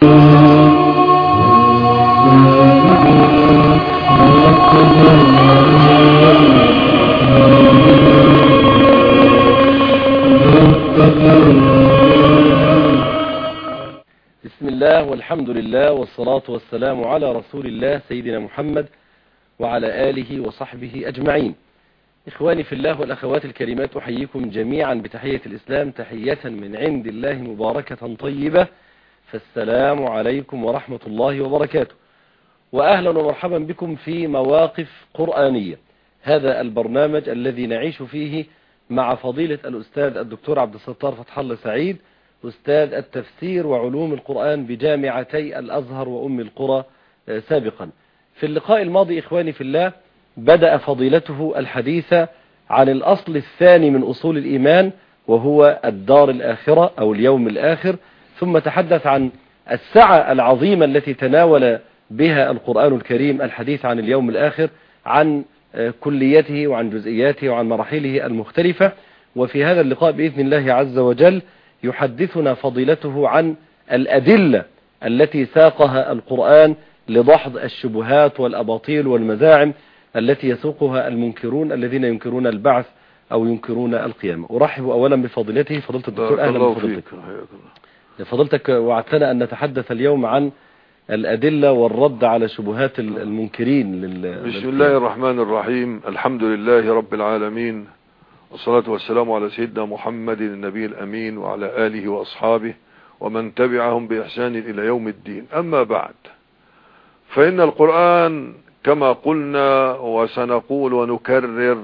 بسم الله والحمد لله والصلاة والسلام على رسول الله سيدنا محمد وعلى آله وصحبه أجمعين. إخواني في الله والأخوات الكريمات أحييكم جميعا بتحية الإسلام تحية من عند الله مباركة طيبة. فالسلام عليكم ورحمة الله وبركاته. وأهلا ومرحبا بكم في مواقف قرآنية. هذا البرنامج الذي نعيش فيه مع فضيلة الأستاذ الدكتور عبد الستار فتح الله سعيد أستاذ التفسير وعلوم القرآن بجامعتي الأزهر وأم القرى سابقا. في اللقاء الماضي إخواني في الله بدأ فضيلته الحديث عن الأصل الثاني من أصول الإيمان وهو الدار الآخرة أو اليوم الآخر ثم تحدث عن السعة العظيمة التي تناول بها القرآن الكريم الحديث عن اليوم الآخر عن كليته وعن جزئياته وعن مراحله المختلفة. وفي هذا اللقاء بإذن الله عز وجل يحدثنا فضيلته عن الأدلة التي ساقها القرآن لدحض الشبهات والأباطيل والمزاعم التي يسوقها المنكرون الذين ينكرون البعث أو ينكرون القيامة. أرحب أولا بفضيلته. فضيلة الدكتور. أهلا بفضيلتك فضيلتك وعدتنا أن نتحدث اليوم عن الأدلة والرد على شبهات المنكرين لل... بسم الله الرحمن الرحيم. الحمد لله رب العالمين. والصلاة والسلام على سيدنا محمد النبي الأمين وعلى آله وأصحابه ومن تبعهم بإحسان إلى يوم الدين. أما بعد فإن القرآن كما قلنا وسنقول ونكرر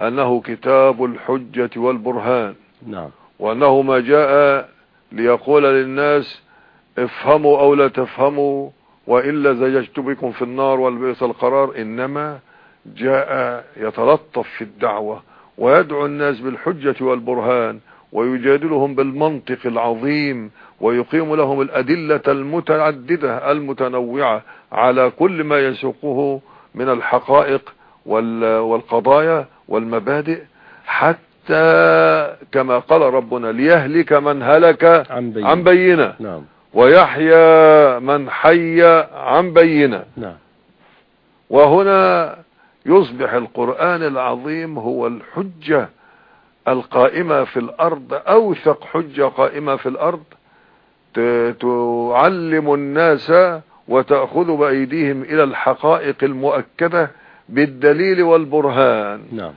أنه كتاب الحجة والبرهان. نعم. وأنه ما جاء ليقول للناس افهموا أو لا تفهموا وإلا زججت بكم في النار والبئس القرار إنما جاء يتلطف في الدعوة ويدعو الناس بالحجة والبرهان ويجادلهم بالمنطق العظيم ويقيم لهم الأدلة المتعددة المتنوعة على كل ما يسوقه من الحقائق والقضايا والمبادئ حتى كما قال ربنا ليهلك من هلك عن بينة, عن بينة. نعم. ويحيى من حي عن بينة. نعم. وهنا يصبح القرآن العظيم هو الحجة القائمة في الأرض أوثق حجة قائمة في الأرض. تعلم الناس وتأخذ بأيديهم إلى الحقائق المؤكدة بالدليل والبرهان. نعم.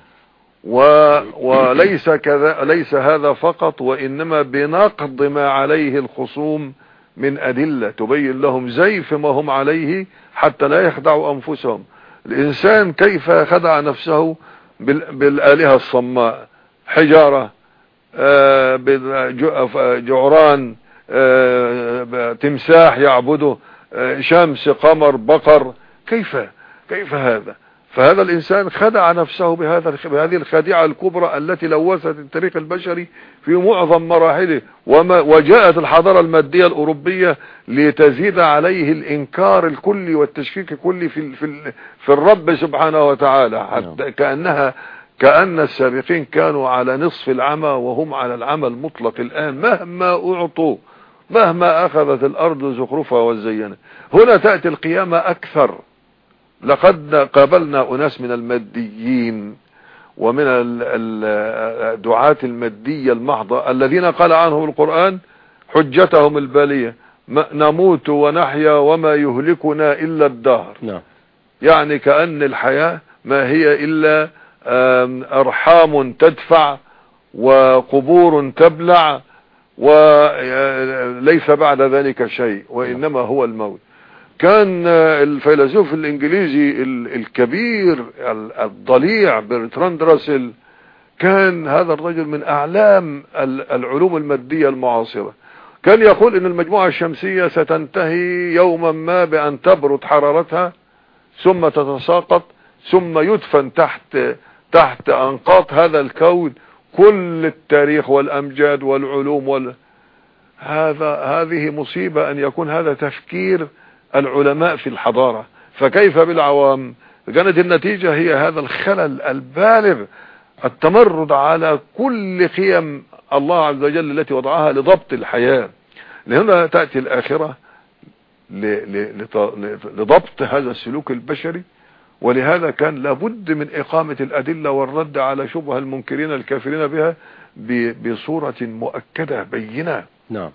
و وليس كذا ليس هذا فقط وإنما بنقض ما عليه الخصوم من أدلة تبين لهم زيف ما هم عليه حتى لا يخدعوا أنفسهم. الإنسان كيف خدع نفسه بالآلهة الصماء؟ حجارة جعران تمساح يعبده شمس قمر بقر كيف كيف هذا؟ فهذا الإنسان خدع نفسه بهذا بهذه الخادعة الكبرى التي لوثت التاريخ البشري في معظم مراحله وما وجاءت الحضارة المادية الأوروبية لتزيد عليه الإنكار الكلي والتشكيك الكلي في في في الرب سبحانه وتعالى حتى كأنها كأن السابقين كانوا على نصف العمى وهم على العمى المطلق الآن مهما أعطوا مهما أخذت الأرض زخرفها وزينها. هنا تأتي القيامة أكثر. لقد قابلنا أناس من الماديين ومن الدعاة المادية المحضة الذين قال عنهم القرآن حجتهم البالية نموت ونحيا وما يهلكنا إلا الدهر. نعم. يعني كأن الحياة ما هي إلا أرحام تدفع وقبور تبلع وليس بعد ذلك شيء وإنما هو الموت. كان الفيلسوف الإنجليزي الكبير الضليع برتراند راسل كان هذا الرجل من أعلام العلوم المادية المعاصرة. كان يقول إن المجموعة الشمسية ستنتهي يوما ما بأن تبرد حرارتها ثم تتساقط ثم يدفن تحت تحت أنقاض هذا الكون كل التاريخ والأمجاد والعلوم وال هذا هذه مصيبة أن يكون هذا تفكير العلماء في الحضارة. فكيف بالعوام؟ كانت النتيجة هي هذا الخلل البالغ التمرد على كل قيم الله عز وجل التي وضعها لضبط الحياة. لهنا تأتي الآخرة لضبط هذا السلوك البشري. ولهذا كان لابد من إقامة الأدلة والرد على شبه المنكرين الكافرين بها بصورة مؤكدة بينة. نعم.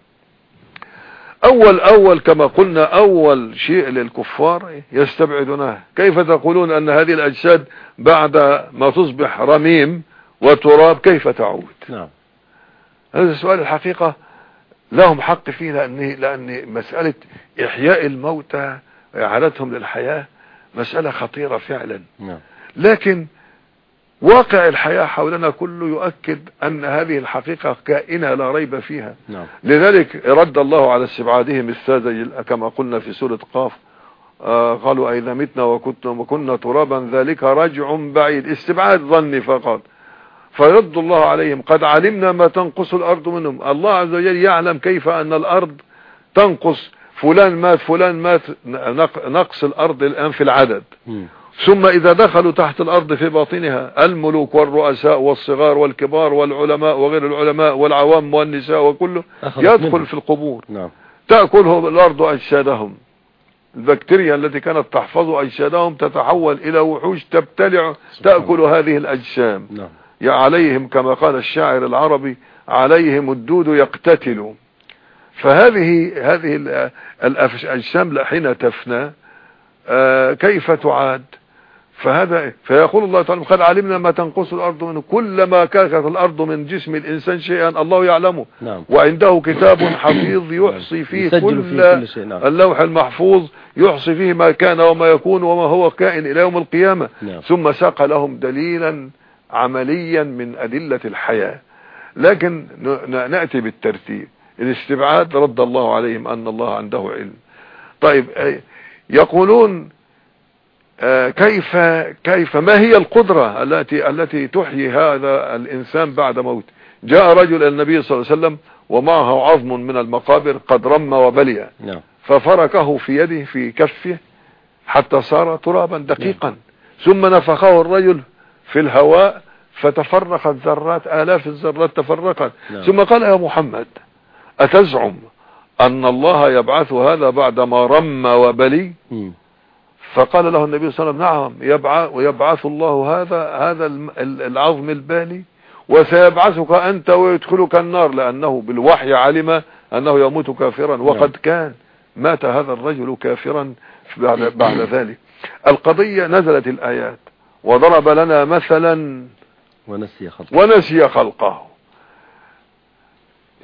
أول أول كما قلنا أول شيء للكفار يستبعدونه. كيف تقولون أن هذه الأجساد بعد ما تصبح رميم وتراب كيف تعود؟ نعم. هذا السؤال الحقيقة لهم حق فيه لأن, لأن مسألة إحياء الموتى إعادتهم للحياة مسألة خطيرة فعلا. نعم. لكن واقع الحياة حولنا كله يؤكد أن هذه الحقيقة كائنة لا ريب فيها. نعم. لذلك رد الله على استبعادهم الساذج كما قلنا في سورة قاف آه قالوا أئذا متنا وكنا, وكنا ترابا ذلك رجع بعيد. استبعاد ظني فقط. فيرد الله عليهم قد علمنا ما تنقص الأرض منهم. الله عز وجل يعلم كيف أن الأرض تنقص. فلان مات فلان مات نق- نقص الأرض الآن في العدد. مم. ثم إذا دخلوا تحت الأرض في باطنها الملوك والرؤساء والصغار والكبار والعلماء وغير العلماء والعوام والنساء وكله يدخل منهم. في القبور. نعم. تأكلهم الأرض أجسادهم. البكتيريا التي كانت تحفظ أجسادهم تتحول إلى وحوش تبتلع تأكل هذه الأجسام. نعم. يا عليهم كما قال الشاعر العربي عليهم الدود يقتتل. فهذه هذه الأجسام حين تفنى آه، كيف تعاد؟ فهذا فيقول الله تعالى قد علمنا ما تنقص الأرض منه كلما كانت الأرض من جسم الإنسان شيئا الله يعلمه. نعم. وعنده كتاب حفيظ يحصي فيه كل فيه كل شيء نعم. اللوح المحفوظ يحصي فيه ما كان وما يكون وما هو كائن إلى يوم القيامة. نعم. ثم ساق لهم دليلا عمليا من أدلة الحياة. لكن ن- ن- نأتي بالترتيب. الاستبعاد رد الله عليهم أن الله عنده علم. طيب يقولون كيف كيف ما هي القدرة التي التي تحيي هذا الإنسان بعد موت؟ جاء رجل إلى النبي صلى الله عليه وسلم ومعه عظم من المقابر قد رم وبلي. نعم. ففركه في يده في كفه حتى صار ترابا دقيقا. ثم نفخه الرجل في الهواء فتفرقت ذرات آلاف الذرات تفرقت. نعم. ثم قال يا محمد أتزعم أن الله يبعث هذا بعدما رم وبلي؟ مم. فقال له النبي صلى الله عليه وسلم نعم يبعث ويبعث الله هذا هذا العظم البالي وسيبعثك أنت ويدخلك النار لأنه بالوحي علم أنه يموت كافرا وقد كان مات هذا الرجل كافرا بعد, بعد ذلك. القضية نزلت الآيات وضرب لنا مثلا ونسي خلق ونسي خلقه.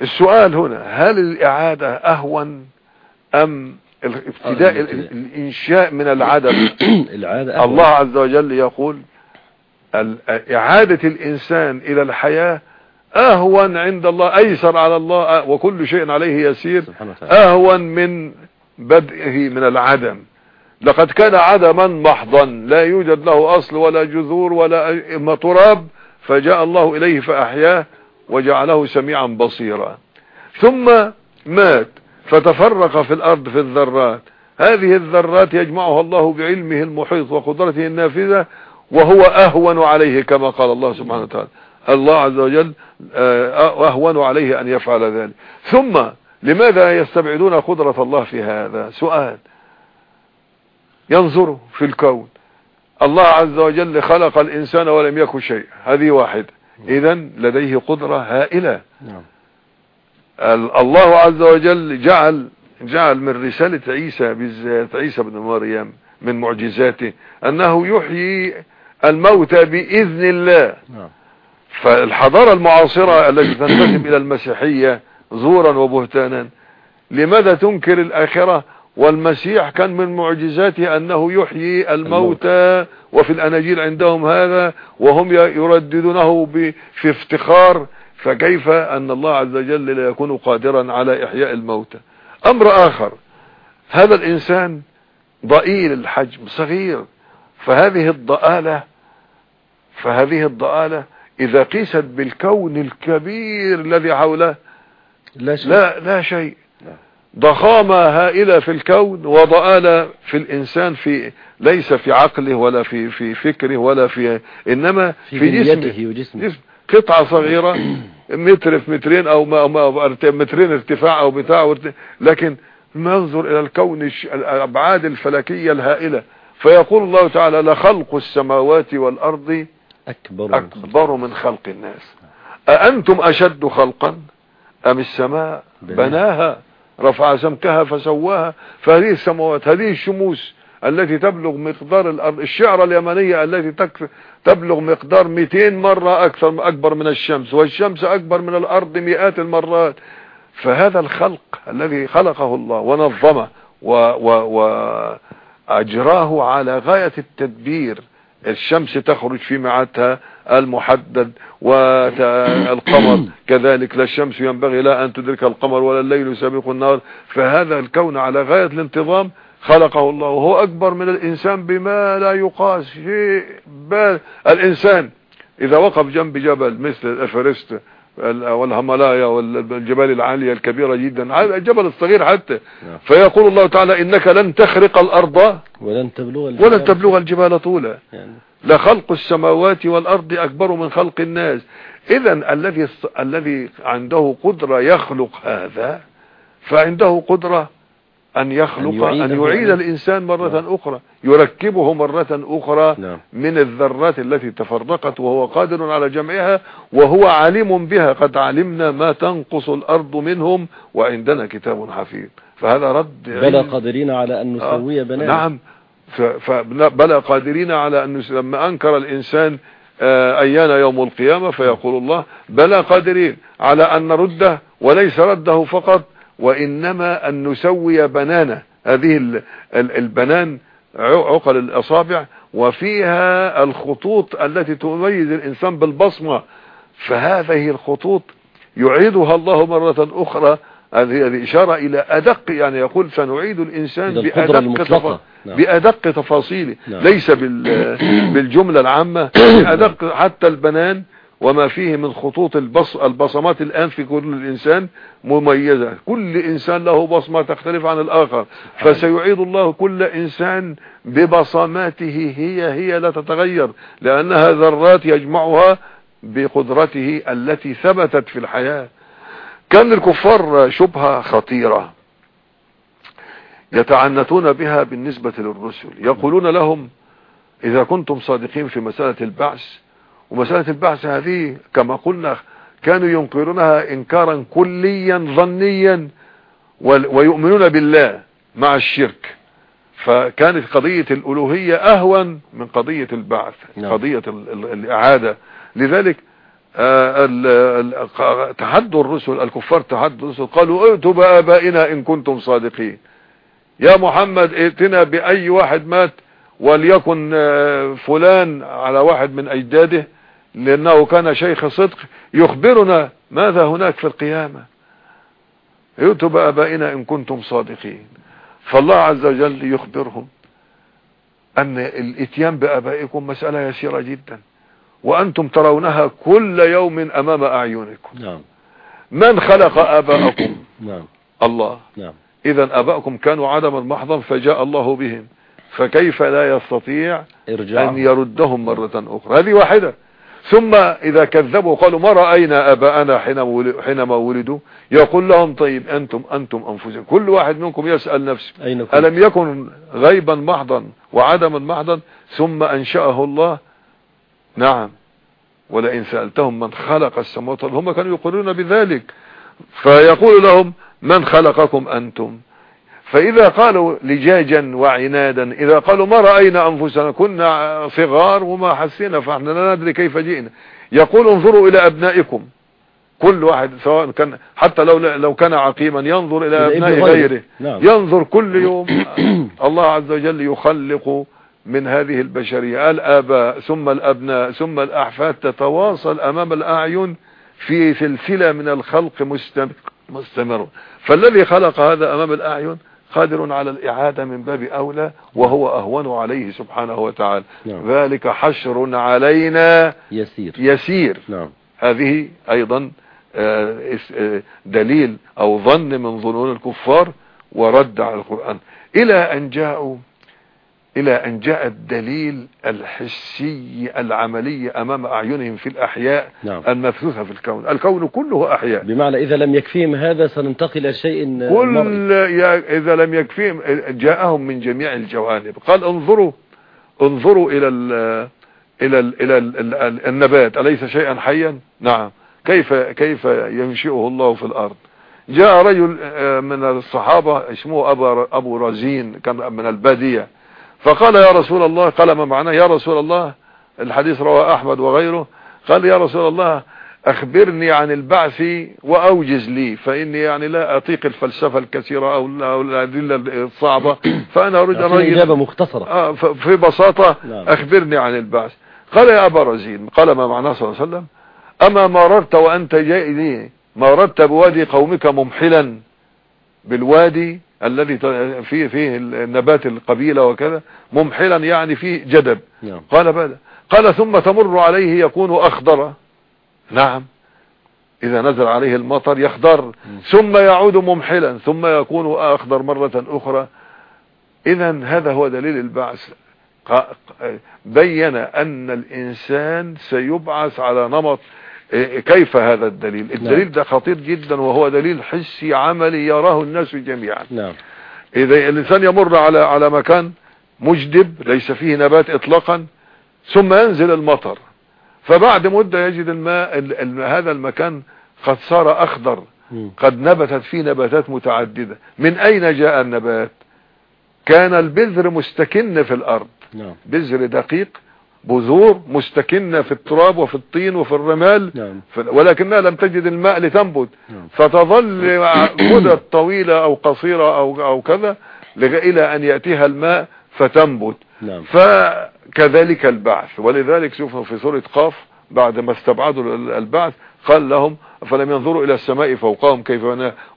السؤال هنا هل الإعادة أهون أم الابتداء آه، ال- ال- الإنشاء من العدم. العادة. الله عز وجل يقول ال- إعادة الإنسان إلى الحياة أهون عند الله أيسر على الله وكل شيء عليه يسير أهون من بدئه من العدم. لقد كان عدما محضا لا يوجد له أصل ولا جذور ولا تراب فجاء الله إليه فأحياه وجعله سميعا بصيرا. ثم مات. فتفرق في الأرض في الذرات. هذه الذرات يجمعها الله بعلمه المحيط وقدرته النافذة وهو أهون عليه كما قال الله سبحانه وتعالى. الله عز وجل آه، أهون عليه أن يفعل ذلك. ثم لماذا يستبعدون قدرة الله في هذا؟ سؤال. ينظروا في الكون. الله عز وجل خلق الإنسان ولم يكن شيء هذه واحد إذا لديه قدرة هائلة. نعم. الله عز وجل جعل جعل من رسالة عيسى بالذات عيسى بن مريم من معجزاته أنه يحيي الموتى بإذن الله. نعم. فالحضارة المعاصرة التي تنتسب إلى المسيحية زورا وبهتانا لماذا تنكر الآخرة؟ والمسيح كان من معجزاته أنه يحيي الموتى وفي الأناجيل عندهم هذا وهم يرددونه في افتخار فكيف أن الله عز وجل لا يكون قادرا على إحياء الموتى؟ أمر آخر هذا الإنسان ضئيل الحجم صغير فهذه الضآلة فهذه الضآلة إذا قيست بالكون الكبير الذي حوله لا شيء. لا لا شيء. ضخامة هائلة في الكون وضآلة في الإنسان في ليس في عقله ولا في في فكره ولا في إنما في, في, جسمه. وجسمه. جسم قطعة صغيرة متر في مترين أو ما ما مترين ارتفاع أو بتاع لكن ينظر إلى الكون الأبعاد الفلكية الهائلة. فيقول الله تعالى لخلق السماوات والأرض أكبر, أكبر من خلق الناس. أأنتم أشد خلقا أم السماء بناها؟ رفع سمكها فسواها. فهذه السماوات هذه الشموس التي تبلغ مقدار الأرض الشعرة اليمنية التي تبلغ مقدار 200 مرة أكثر أكبر من الشمس والشمس أكبر من الأرض مئات المرات. فهذا الخلق الذي خلقه الله ونظمه واجراه على غاية التدبير الشمس تخرج في ميعادها المحدد والقمر كذلك لا الشمس ينبغي لا أن تدرك القمر ولا الليل سابق النهار. فهذا الكون على غاية الانتظام خلقه الله. وهو أكبر من الإنسان بما لا يقاس شيء الإنسان إذا وقف جنب جبل مثل الافرست والهملايا والجبال العالية الكبيرة جدا الجبل الصغير حتى. نعم. فيقول الله تعالى إنك لن تخرق الأرض ولن تبلغ الجبال, ولن تبلغ الجبال طولا. يعني. لخلق السماوات والأرض أكبر من خلق الناس. اذا الذي الذي عنده قدرة يخلق هذا فعنده قدرة أن يخلق أن, أن يعيد الإنسان مرة نعم. أخرى يركبه مرة أخرى نعم. من الذرات التي تفرقت وهو قادر على جمعها وهو عليم بها. قد علمنا ما تنقص الأرض منهم وعندنا كتاب حفيظ. فهذا رد بلى قادرين على أن نسوي آه بنات نعم بلى قادرين على أن نسوي لما أنكر الإنسان آه أيان يوم القيامة فيقول الله بلى قادرين على أن نرده وليس رده فقط. وإنما أن نسوي بنانه هذه البنان عقل الأصابع وفيها الخطوط التي تميز الإنسان بالبصمة. فهذه الخطوط يعيدها الله مرة أخرى. هذه إشارة إلى أدق يعني يقول سنعيد الإنسان بأدق, تف... نعم. بأدق تفاصيله. نعم. ليس بال... بالجملة العامة بأدق حتى البنان وما فيه من خطوط البص البصمات الآن في كل الإنسان مميزة. كل إنسان له بصمة تختلف عن الآخر. فسيعيد الله كل إنسان ببصماته هي هي لا تتغير لأنها ذرات يجمعها بقدرته التي ثبتت في الحياة. كان الكفار شبهة خطيرة يتعنتون بها بالنسبة للرسل. يقولون لهم إذا كنتم صادقين في مسألة البعث ومسألة البعث هذه كما قلنا كانوا ينكرونها إنكارا كليا ظنيا ويؤمنون بالله مع الشرك. فكانت قضية الألوهية أهون من قضية البعث نعم. قضية الإعادة. لذلك آه، تحدوا الرسل الكفار تحدوا الرسل قالوا ائتوا بآبائنا إن كنتم صادقين. يا محمد ائتنا بأي واحد مات وليكن آه، فلان على واحد من أجداده. لأنه كان شيخ صدق يخبرنا ماذا هناك في القيامة. يؤتوا آبائنا إن كنتم صادقين. فالله عز وجل يخبرهم أن الإتيان بآبائكم مسألة يسيرة جدا. وأنتم ترونها كل يوم أمام أعينكم. نعم. من خلق آباءكم؟ نعم. الله. نعم. إذا آباءكم كانوا عدما محضا فجاء الله بهم. فكيف لا يستطيع إرجاع. أن يردهم مرة أخرى؟ هذه واحدة. ثم إذا كذبوا قالوا ما رأينا آباءنا حينما ولدوا؟ يقول لهم طيب أنتم أنتم أنفسكم. كل واحد منكم يسأل نفسه. ألم يكن غيبا محضا وعدما محضا ثم أنشأه الله؟ نعم. ولئن سألتهم من خلق السماوات هم كانوا يقولون بذلك. فيقول لهم من خلقكم أنتم؟ فإذا قالوا لجاجا وعنادا إذا قالوا ما رأينا أنفسنا؟ كنا صغار وما حسينا فإحنا لا ندري كيف جئنا. يقول انظروا إلى أبنائكم. كل واحد سواء كان حتى لو لو كان عقيما ينظر إلى أبناء غيره. نعم. ينظر كل يوم. الله عز وجل يخلق من هذه البشرية. الآباء ثم الأبناء ثم الأحفاد تتواصل أمام الأعين في سلسلة من الخلق مستمر. فالذي خلق هذا أمام الأعين قادر على الإعادة من باب أولى وهو أهون عليه سبحانه وتعالى نعم. ذلك حشر علينا يسير يسير نعم. هذه أيضا آه، آه، دليل أو ظن من ظنون الكفار ورد على القرآن إلى أن جاءوا إلى أن جاء الدليل الحسي العملي أمام أعينهم في الأحياء نعم. المبثوثة في الكون. الكون كله أحياء. بمعنى إذا لم يكفيهم هذا سننتقل إلى شيء. كل يا- إذا لم يكفيهم جاءهم من جميع الجوانب. قال انظروا انظروا إلى ال إلى ال إلى ال ال النبات. أليس شيئا حيا؟ نعم. كيف كيف ينشئه الله في الأرض؟ جاء رجل آه، من الصحابة اسمه ابو أبو رزين كان من البادية. فقال يا رسول الله قال ما معناه يا رسول الله؟ الحديث رواه أحمد وغيره. قال يا رسول الله أخبرني عن البعث وأوجز لي فإني يعني لا أطيق الفلسفة الكثيرة أو ال- أو الأدلة الصعبة. فأنا أريد أن إجابة مختصرة. آه في بساطة نعم. أخبرني عن البعث. قال يا أبا رزين قال ما معناه صلى الله عليه وسلم؟ أما مررت وأنت جاي مررت بوادي قومك ممحلا بالوادي الذي فيه فيه النبات القبيلة وكذا ممحلا يعني فيه جدب. نعم. قال بلى قال ثم تمر عليه يكون أخضر. نعم. إذا نزل عليه المطر يخضر. ثم يعود ممحلا ثم يكون أخضر مرة أخرى. إذا هذا هو دليل البعث. بين أن الإنسان سيبعث على نمط كيف هذا الدليل؟ الدليل ده خطير جدا وهو دليل حسي عملي يراه الناس جميعا. نعم. إذا الإنسان يمر على على مكان مجدب ليس فيه نبات اطلاقا ثم ينزل المطر. فبعد مدة يجد الماء ال- ال- هذا المكان قد صار أخضر. قد نبتت فيه نباتات متعددة. من أين جاء النبات؟ كان البذر مستكن في الأرض. نعم. بذر دقيق بذور مستكنة في التراب وفي الطين وفي الرمال نعم. ولكنها لم تجد الماء لتنبت. نعم. فتظل مدة طويلة أو قصيرة أو أو كذا إلى أن يأتيها الماء فتنبت. نعم. فكذلك البعث. ولذلك شوفوا في سورة قاف بعد ما استبعدوا ال- البعث قال لهم فلم ينظروا إلى السماء فوقهم كيف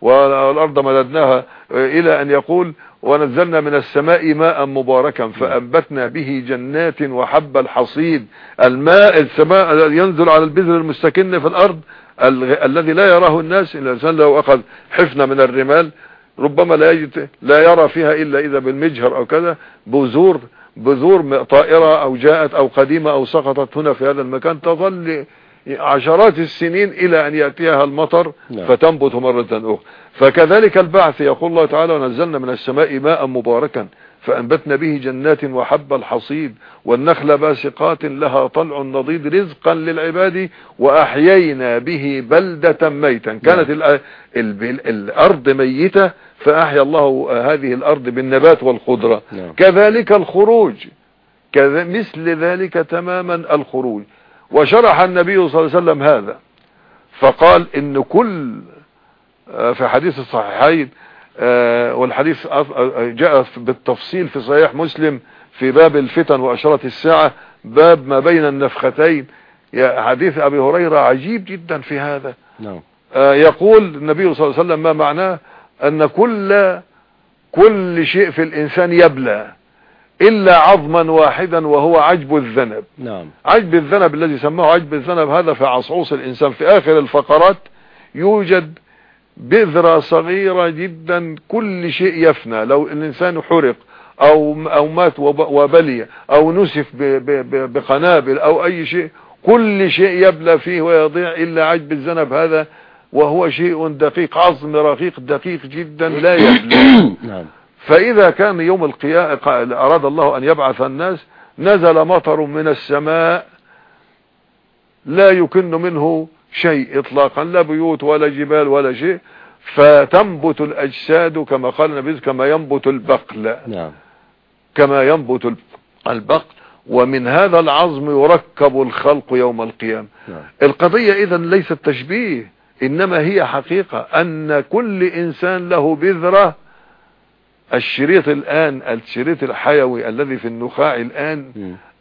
والأرض مددناها إلى أن يقول ونزلنا من السماء ماء مباركا فأنبتنا به جنات وحب الحصيد. الماء السماء ينزل على البذر المستكن في الأرض ال- الذي لا يراه الناس الإنسان لو أخذ حفنة من الرمال ربما لا يجد لا يرى فيها إلا إذا بالمجهر أو كذا بذور بذور طائرة أو جاءت أو قديمة أو سقطت هنا في هذا المكان تظل عشرات السنين إلى أن يأتيها المطر نعم. فتنبت مرة أخرى. فكذلك البعث يقول الله تعالى ونزلنا من السماء ماء مباركا فأنبتنا به جنات وحب الحصيد والنخل باسقات لها طلع نضيد رزقا للعباد وأحيينا به بلدة ميتا. كانت ال- ال- الأرض ميتة فأحيا الله هذه الأرض بالنبات والخضرة. نعم. كذلك الخروج. كذا مثل ذلك تماما الخروج. وشرح النبي صلى الله عليه وسلم هذا. فقال إن كل آه، في حديث الصحيحين آه، والحديث آه، جاء بالتفصيل في صحيح مسلم في باب الفتن وأشرة الساعة باب ما بين النفختين. يا حديث أبي هريرة عجيب جدا في هذا. نعم. آه، يقول النبي صلى الله عليه وسلم ما معناه؟ أن كل كل شيء في الإنسان يبلى إلا عظما واحدا وهو عجب الذنب. نعم. عجب الذنب الذي سماه عجب الذنب هذا في عصعوص الإنسان. في آخر الفقرات يوجد بذرة صغيرة جدا كل شيء يفنى. لو الإنسان حرق أو أو مات وب- وبلي أو نسف بقنابل أو أي شيء كل شيء يبلى فيه ويضيع إلا عجب الذنب. هذا وهو شيء دقيق عظم رقيق دقيق جدا لا يبلى نعم. فإذا كان يوم القيامة أراد الله أن يبعث الناس نزل مطر من السماء لا يكن منه شيء إطلاقا لا بيوت ولا جبال ولا شيء فتنبت الأجساد كما قال النبي كما ينبت البقل. نعم. كما ينبت البقل. ومن هذا العظم يركب الخلق يوم القيامة. نعم. القضية اذا ليست تشبيه. إنما هي حقيقة أن كل إنسان له بذرة الشريط الآن الشريط الحيوي الذي في النخاع الآن.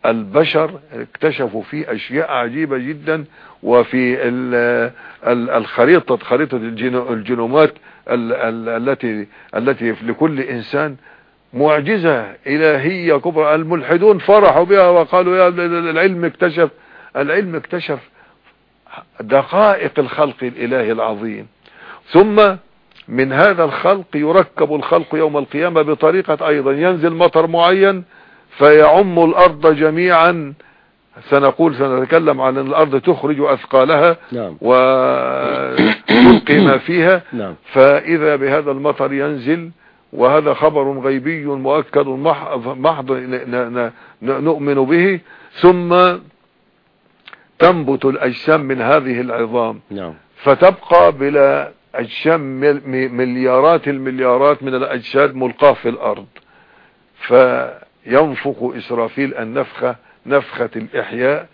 البشر اكتشفوا فيه أشياء عجيبة جدا وفي ال- ال- الخريطة خريطة الجينو- الجينومات ال- ال- التي التي لكل إنسان معجزة إلهية كبرى الملحدون فرحوا بها وقالوا يا العلم اكتشف العلم اكتشف دقائق الخلق الإلهي العظيم. ثم من هذا الخلق يركب الخلق يوم القيامة بطريقة أيضا. ينزل مطر معين فيعم الأرض جميعا. سنقول سنتكلم عن أن الأرض تخرج أثقالها نعم. وتلقي ما فيها. نعم. فإذا بهذا المطر ينزل وهذا خبر غيبي مؤكد مح- محض نؤمن به. ثم تنبت الأجسام من هذه العظام. نعم. فتبقى بلا أجسام مل- م- مليارات المليارات من الأجساد ملقاة في الأرض. فينفخ إسرافيل النفخة نفخة الإحياء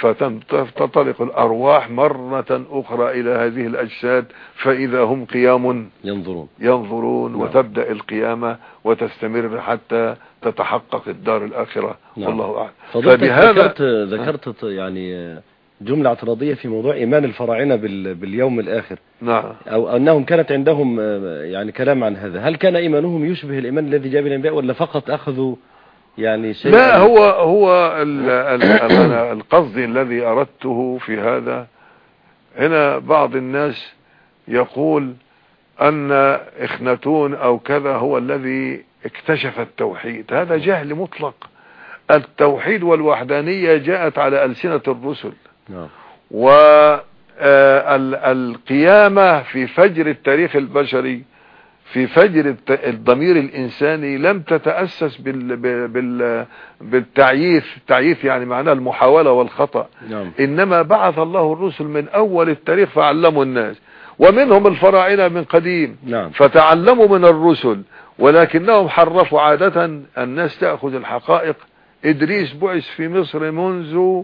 فتنطلق الأرواح مرة أخرى إلى هذه الأجساد فإذا هم قيام ينظرون. ينظرون نعم. وتبدأ القيامة وتستمر حتى تتحقق الدار الآخرة. نعم. والله أعلم. فبهذا ذكرت ذكرت يعني جملة اعتراضية في موضوع إيمان الفراعنة بال- باليوم الآخر. نعم. أو أنهم كانت عندهم آه، يعني كلام عن هذا. هل كان إيمانهم يشبه الإيمان الذي جاء بالأنبياء ولا فقط أخذوا يعني شيء لا هو هو القصد الذي أردته في هذا؟ هنا بعض الناس يقول أن إخناتون أو كذا هو الذي اكتشف التوحيد. هذا جهل مطلق. التوحيد والوحدانية جاءت على ألسنة الرسل. نعم. والقيامة في فجر التاريخ البشري في فجر الضمير الإنساني لم تتأسس بال بال بالتعييث التعييث يعني معناه المحاولة والخطأ. نعم. إنما بعث الله الرسل من أول التاريخ فعلموا الناس. ومنهم الفراعنة من قديم. نعم. فتعلموا من الرسل. ولكنهم حرفوا عادة الناس تأخذ الحقائق. إدريس بعث في مصر منذ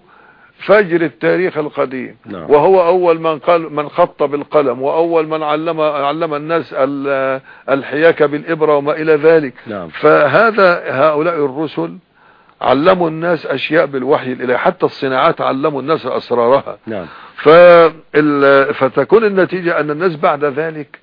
فجر التاريخ القديم نعم. وهو أول من قال من خط بالقلم وأول من علم علم الناس ال- الحياكة بالإبرة وما إلى ذلك نعم فهذا هؤلاء الرسل علموا الناس أشياء بالوحي الإلهي حتى الصناعات علموا الناس أسرارها نعم. فتكون النتيجة أن الناس بعد ذلك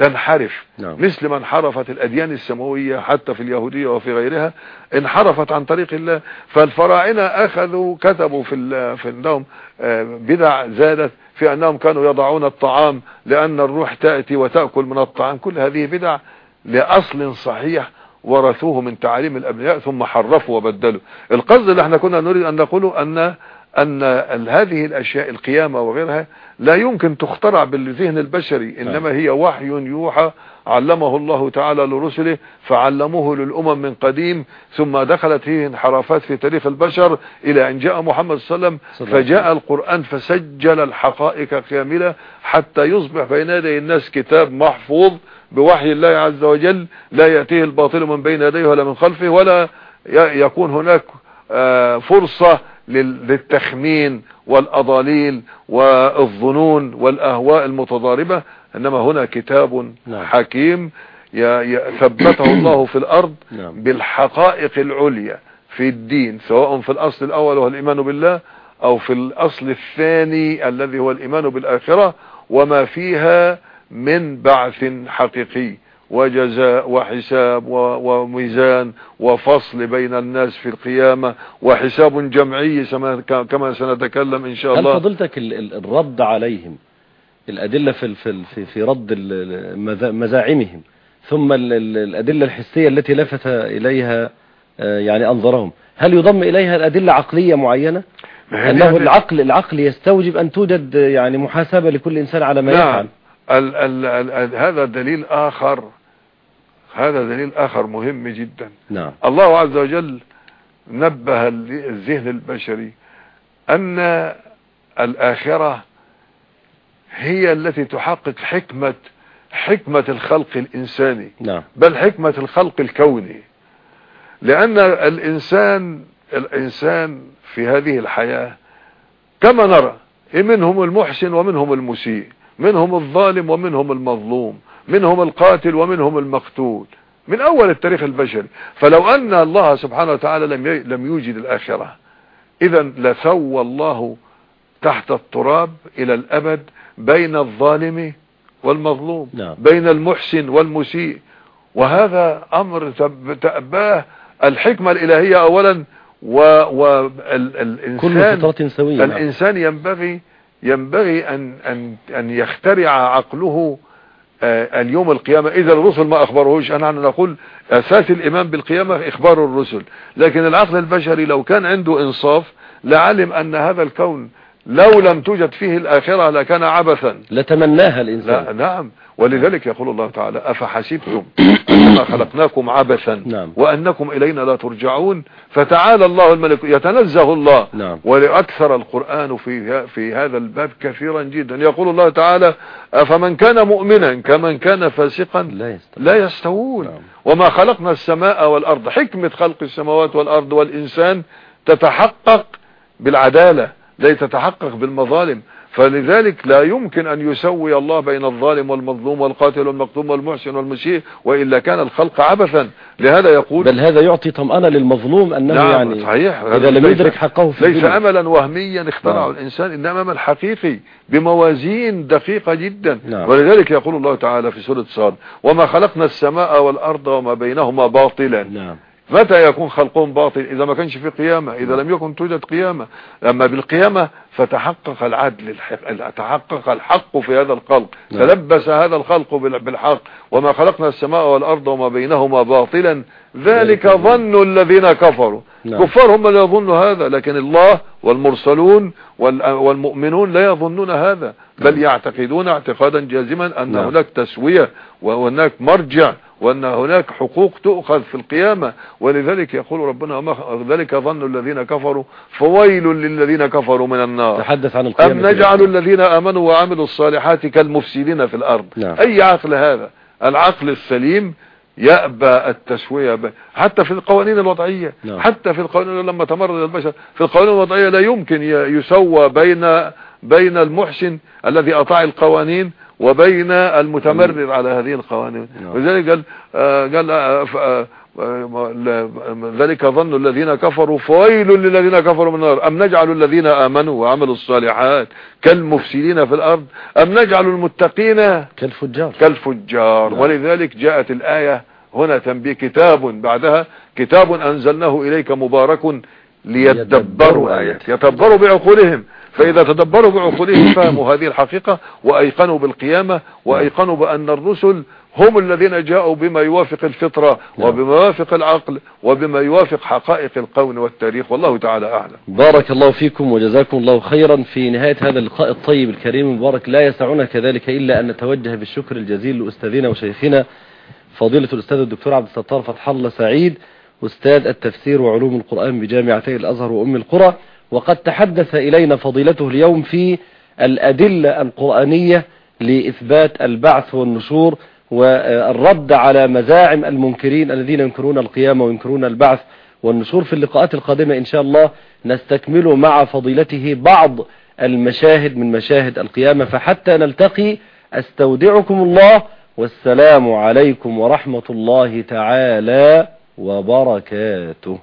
تنحرف. نعم. مثل ما انحرفت الأديان السماوية حتى في اليهودية وفي غيرها انحرفت عن طريق الله. فالفراعنة أخذوا كتبوا في. في أنهم آه، بدع زادت في أنهم كانوا يضعون الطعام لأن الروح تأتي وتأكل من الطعام. كل هذه بدع لأصل صحيح ورثوه من تعاليم الأبنياء ثم حرفوا وبدلوا. القصد اللي إحنا كنا نريد أن نقوله أن أن ال- هذه الأشياء القيامة وغيرها لا يمكن تخترع بالذهن البشري إنما هي وحي يوحى علمه الله تعالى لرسله فعلموه للأمم من قديم ثم دخلت فيه انحرافات في تاريخ البشر إلى أن جاء محمد صلى الله عليه وسلم فجاء القرآن فسجل الحقائق كاملة حتى يصبح بين يدي الناس كتاب محفوظ بوحي الله عز وجل لا يأتيه الباطل من بين يديه ولا من خلفه ولا يكون هناك آه، فرصة للتخمين والأضاليل والظنون والأهواء المتضاربة إنما هنا كتاب نعم. حكيم ثبته الله في الأرض نعم بالحقائق العليا في الدين سواء في الأصل الأول وهو الإيمان بالله أو في الأصل الثاني الذي هو الإيمان بالآخرة وما فيها من بعث حقيقي وجزاء وحساب وميزان وفصل بين الناس في القيامة وحساب جمعي كما سنتكلم إن شاء هل الله. فضلتك ال- ال- الرد عليهم الأدلة في في في رد مزاعمهم ثم ال- ال- الأدلة الحسية التي لفت إليها آه، يعني أنظرهم. هل يضم إليها الأدلة عقلية معينة؟ أنه العقل العقل يستوجب أن توجد يعني محاسبة لكل إنسان على ما نعم. يفعل. هذا دليل آخر. هذا دليل آخر مهم جدا. نعم. الله عز وجل نبه ال- الذهن البشري أن الآخرة هي التي تحقق حكمة حكمة الخلق الإنساني. نعم. بل حكمة الخلق الكوني. لأن الإنسان الإنسان في هذه الحياة كما نرى منهم المحسن ومنهم المسيء منهم الظالم ومنهم المظلوم. منهم القاتل ومنهم المقتول من أول التاريخ البشري فلو أن الله سبحانه وتعالى لم لم يوجد الآخرة إذا لسوى الله تحت التراب إلى الأبد بين الظالم والمظلوم نعم. بين المحسن والمسيء وهذا تب- تأباه الحكمة الإلهية أولا كل والإنسان فطرة سوية. الإنسان ينبغي ينبغي أن, أن, أن يخترع عقله آه، اليوم القيامة إذا الرسل ما أخبروش أنا نقول أساس الإيمان بالقيامة إخبار الرسل. لكن العقل البشري لو كان عنده إنصاف لعلم أن هذا الكون لو لم توجد فيه الآخرة لكان عبثا. لتمناها الإنسان. لا نعم. ولذلك يقول الله تعالى أفحسبتم أنما خلقناكم عبثا نعم. وأنكم إلينا لا ترجعون. فتعالى الله الملك يتنزه الله. نعم. ولأكثر القرآن في في هذا الباب كثيرا جدا. يقول الله تعالى أفمن كان مؤمنا كمن كان فاسقا لا يستطيع لا يستوون. نعم. وما خلقنا السماء والأرض حكمة خلق السماوات والأرض والإنسان تتحقق بالعدالة. لا تتحقق بالمظالم فلذلك لا يمكن أن يسوي الله بين الظالم والمظلوم والقاتل والمقتوم والمحسن والمسيء وإلا كان الخلق عبثا لهذا يقول بل هذا يعطي طمأنة للمظلوم أنه نعم يعني صحيح إذا لم يدرك حقه في ليس. املا وهميا اخترعه نعم. الإنسان إنما أمل حقيقي بموازين دقيقة جدا نعم. ولذلك يقول الله تعالى في سورة صاد وما خلقنا السماء والأرض وما بينهما باطلا نعم متى يكون خلقهم باطل؟ إذا ما كانش في قيامة إذا لم يكن توجد قيامة. أما بالقيامة فتحقق العدل الحق تحقق الحق في هذا الخلق. نعم. تلبس هذا الخلق بال- بالحق. وما خلقنا السماء والأرض وما بينهما باطلا. ذلك ذلك ظن الذين كفروا. نعم. كفار هم اللي يظنوا هذا لكن الله والمرسلون وال- والمؤمنون لا يظنون هذا. بل يعتقدون اعتقادا جازما أن نعم. هناك تسوية وهناك مرجع وأن هناك حقوق تؤخذ في القيامة ولذلك يقول ربنا وما ذلك ظن الذين كفروا فويل للذين كفروا من النار تحدث عن القيامة أم نجعل الذين آمنوا وعملوا الصالحات كالمفسدين في الأرض نعم. أي عقل هذا العقل السليم يأبى التسوية. حتى في القوانين الوضعية نعم. حتى في القوانين لما تمرد البشر في القوانين الوضعية لا يمكن يسوى بين بين المحسن الذي أطاع القوانين وبين المتمرد على هذه القوانين. نعم. ولذلك قال آه قال آه آه ذلك ظن الذين كفروا فويل للذين كفروا من النار. أم نجعل الذين آمنوا وعملوا الصالحات كالمفسدين في الأرض؟ أم نجعل المتقين كالفجار. كالفجار؟ نعم. ولذلك جاءت الآية هنا تنبيه كتاب بعدها كتاب أنزلناه إليك مبارك ليدبروا. آياته يتدبروا بعقولهم. فإذا تدبروا بعقولهم فهموا هذه الحقيقة وأيقنوا بالقيامة وأيقنوا بأن الرسل هم الذين جاءوا بما يوافق الفطرة نعم. وبما يوافق العقل وبما يوافق حقائق الكون والتاريخ والله تعالى أعلم. بارك الله فيكم وجزاكم الله خيرا في نهاية هذا اللقاء الطيب الكريم المبارك. لا يسعنا كذلك إلا أن نتوجه بالشكر الجزيل لأستاذنا وشيخنا فضيلة الأستاذ الدكتور عبد الستار فتح الله سعيد أستاذ التفسير وعلوم القرآن بجامعتي الأزهر وأم القرى. وقد تحدث إلينا فضيلته اليوم في الأدلة القرآنية لإثبات البعث والنشور والرد على مزاعم المنكرين الذين ينكرون القيامة وينكرون البعث والنشور. في اللقاءات القادمة إن شاء الله نستكمل مع فضيلته بعض المشاهد من مشاهد القيامة. فحتى نلتقي أستودعكم الله والسلام عليكم ورحمة الله تعالى وبركاته.